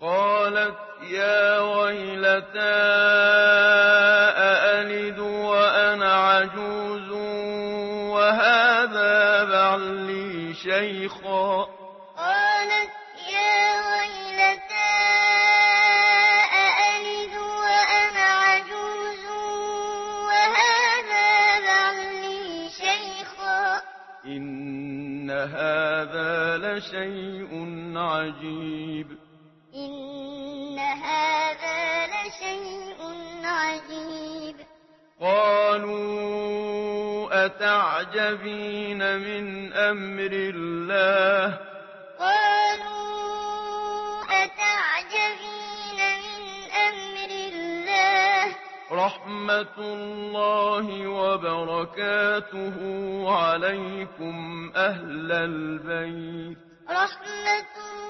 قالت يا ويلتى أألد وأنا عجوز وهذا بعلي شيخا؟ قالت يا ويلتى أألد وأنا عجوز وهذا بعلي شيخا؟ إن هذا لشيء عجيب. إن هذا لشيء عجيب قالوا أتعجبين من أمر الله قالوا أتعجبين من أمر الله رحمة الله وبركاته عليكم أهل البيت رحمة الله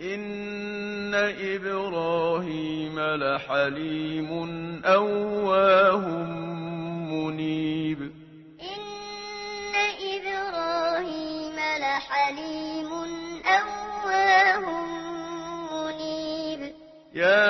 إن إبراهيم لحليم أواه منيب إن إبراهيم لحليم أواه منيب يا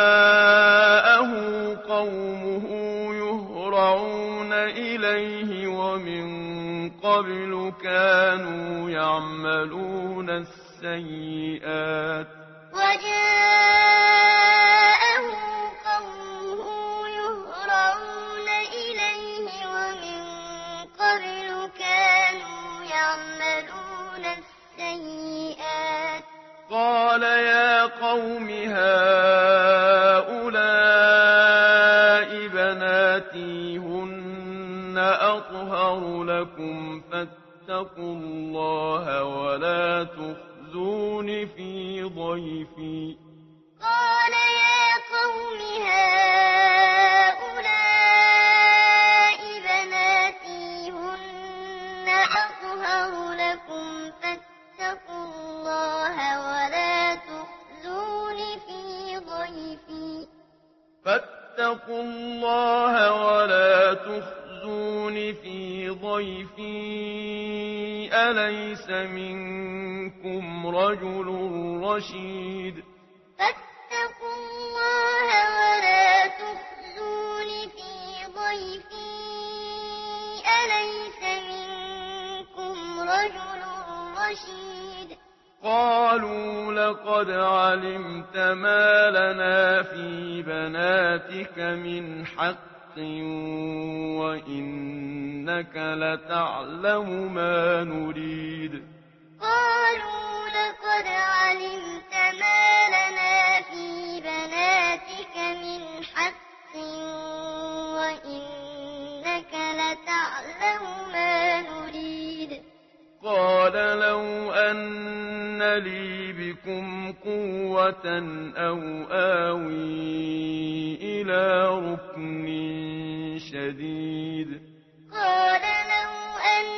وجاءه قومه يهرعون إليه ومن قبل كانوا يعملون السيئات وجاءه اللاتي هن أطهر لكم فاتقوا الله ولا تخزون في ضيفي. قال يا قوم هؤلاء بناتي هن أطهر لكم فاتقوا الله ولا تخزون في ضيفي. فاتقوا فاتقوا الله ولا تخزون في ضيفي أليس منكم رجل رشيد فاتقوا الله ولا تخزون في ضيفي أليس منكم رجل رشيد قالوا لقد علمت ما لنا في بناتك من حق وإنك لتعلم ما نريد. قالوا لقد علمت ما لنا في بناتك من حق وإنك لتعلم ما لي بكم قوة أو آوي إلى ركن شديد قال لو أن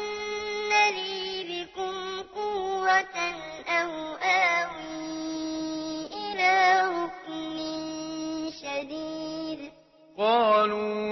لي بكم قوة أو آوي إلى ركن شديد قالوا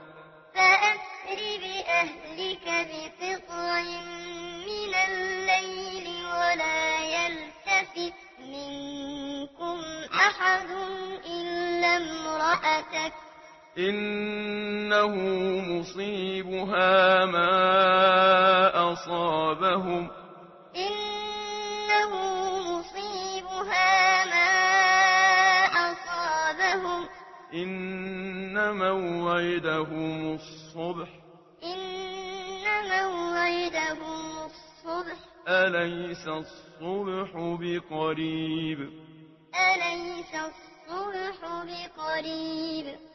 فَاسْرِ بِأَهْلِكَ بِقِطْعٍ مِّنَ اللَّيْلِ وَلَا يَلْتَفِتْ مِنكُمْ أَحَدٌ إِلَّا امْرَأَتَكَ إِنَّهُ مُصِيبُهَا مَا أَصَابَهُمْ إِنَّهُ مُصِيبُهَا مَا أَصَابَهُمْ إِنَّ موعدهم الصبح إن موعدهم الصبح أليس الصبح بقريب أليس الصبح بقريب